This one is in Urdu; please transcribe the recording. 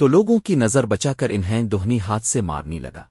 تو لوگوں کی نظر بچا کر انہیں دہنی ہاتھ سے مارنی لگا۔